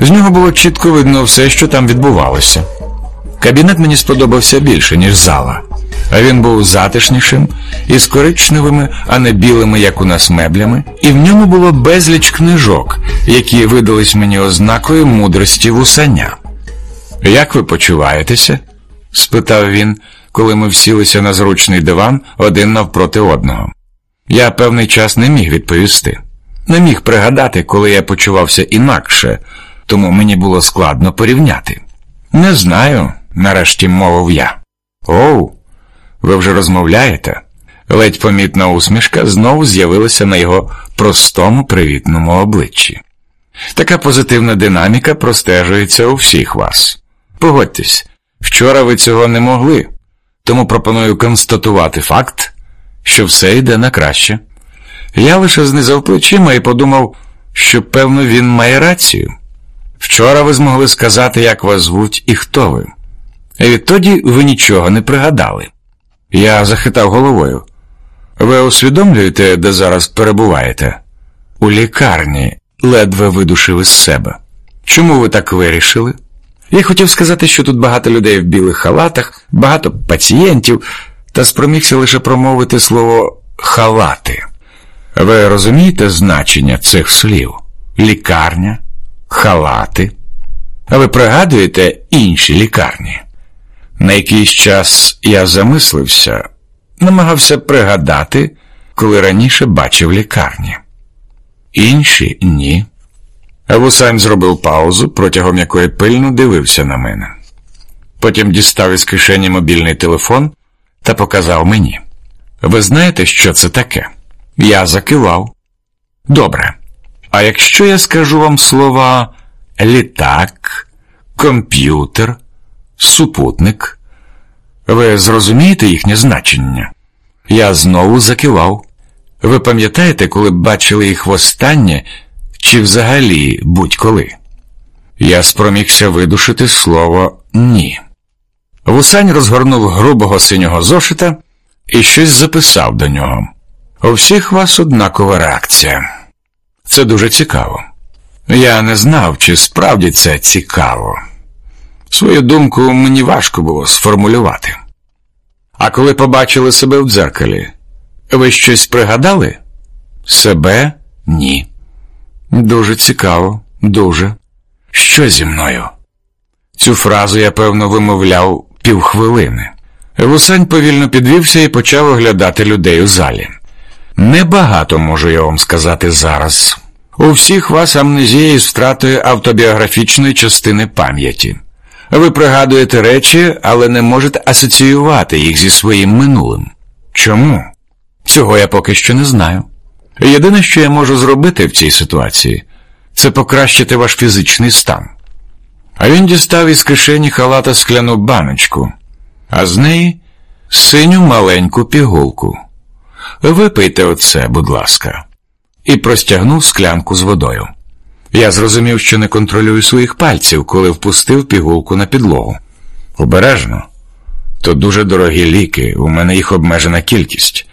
З нього було чітко видно все, що там відбувалося. Кабінет мені сподобався більше, ніж зала, а він був затишнішим із коричневими, а не білими, як у нас меблями, і в ньому було безліч книжок, які видались мені ознакою мудрості вусання. Як ви почуваєтеся? спитав він, коли ми всілися на зручний диван один навпроти одного. Я певний час не міг відповісти. Не міг пригадати, коли я почувався інакше, тому мені було складно порівняти. Не знаю, нарешті мовив я. Оу, ви вже розмовляєте? Ледь помітна усмішка знову з'явилася на його простому привітному обличчі. Така позитивна динаміка простежується у всіх вас. Погодьтесь, вчора ви цього не могли, тому пропоную констатувати факт, що все йде на краще. Я лише знизав плечима і подумав, що, певно, він має рацію. Вчора ви змогли сказати, як вас звуть і хто ви. Відтоді ви нічого не пригадали. Я захитав головою. Ви усвідомлюєте, де зараз перебуваєте? У лікарні ледве видушив із себе. Чому ви так вирішили? Я хотів сказати, що тут багато людей в білих халатах, багато пацієнтів, та спромігся лише промовити слово халати. Ви розумієте значення цих слів? Лікарня, халати. А ви пригадуєте інші лікарні? На якийсь час я замислився, намагався пригадати, коли раніше бачив лікарні. Інші ні. Вусань зробив паузу, протягом якої пильно дивився на мене. Потім дістав із кишені мобільний телефон та показав мені. Ви знаєте, що це таке? Я закивав. Добре. А якщо я скажу вам слова літак, комп'ютер, супутник, ви зрозумієте їхнє значення? Я знову закивав. Ви пам'ятаєте, коли бачили їх востаннє чи взагалі будь-коли? Я спромігся видушити слово ні. Вусань розгорнув грубого синього зошита і щось записав до нього. У всіх вас однакова реакція. Це дуже цікаво. Я не знав, чи справді це цікаво. Свою думку мені важко було сформулювати. А коли побачили себе в дзеркалі, ви щось пригадали? Себе ні. Дуже цікаво, дуже. Що зі мною? Цю фразу я, певно, вимовляв півхвилини. Вусань повільно підвівся і почав оглядати людей у залі. Небагато можу я вам сказати зараз. У всіх вас амнезія із втратою автобіографічної частини пам'яті. Ви пригадуєте речі, але не можете асоціювати їх зі своїм минулим. Чому? Цього я поки що не знаю. Єдине, що я можу зробити в цій ситуації, це покращити ваш фізичний стан. А він дістав із кишені халата скляну баночку, а з неї синю маленьку пігулку. Випийте оце, будь ласка, і простягнув склянку з водою. Я зрозумів, що не контролюю своїх пальців, коли впустив пігулку на підлогу. Обережно. То дуже дорогі ліки, у мене їх обмежена кількість.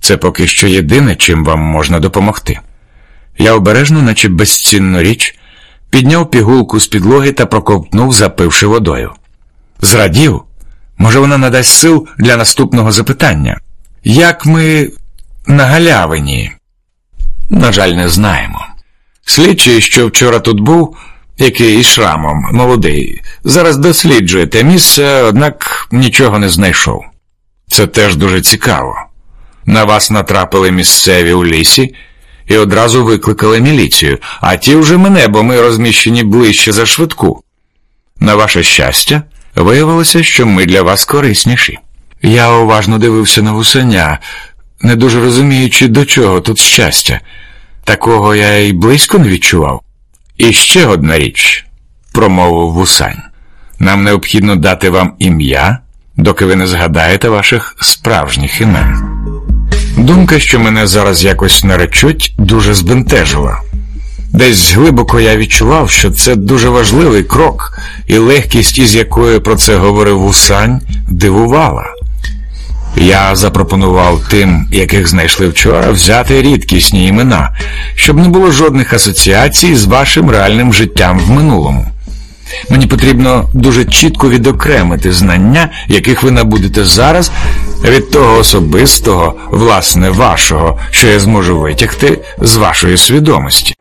Це поки що єдине, чим вам можна допомогти. Я обережно, наче безцінну річ, підняв пігулку з підлоги та проковтнув, запивши водою. Зрадів, може, вона надасть сил для наступного запитання. Як ми на галявині? На жаль, не знаємо. Слідчий, що вчора тут був, який із шрамом, молодий, зараз досліджує те місце, однак нічого не знайшов. Це теж дуже цікаво. На вас натрапили місцеві у лісі і одразу викликали міліцію, а ті вже мене, бо ми розміщені ближче за швидку. На ваше щастя, виявилося, що ми для вас корисніші. Я уважно дивився на вусеня, не дуже розуміючи, до чого тут щастя. Такого я й близько не відчував. І ще одна річ, промовив вусань. Нам необхідно дати вам ім'я, доки ви не згадаєте ваших справжніх імен. Думка, що мене зараз якось наречуть, дуже збентежила. Десь глибоко я відчував, що це дуже важливий крок, і легкість, із якою про це говорив Вусань, дивувала. Я запропонував тим, яких знайшли вчора, взяти рідкісні імена, щоб не було жодних асоціацій з вашим реальним життям в минулому. Мені потрібно дуже чітко відокремити знання, яких ви набудете зараз, від того особистого, власне, вашого, що я зможу витягти з вашої свідомості.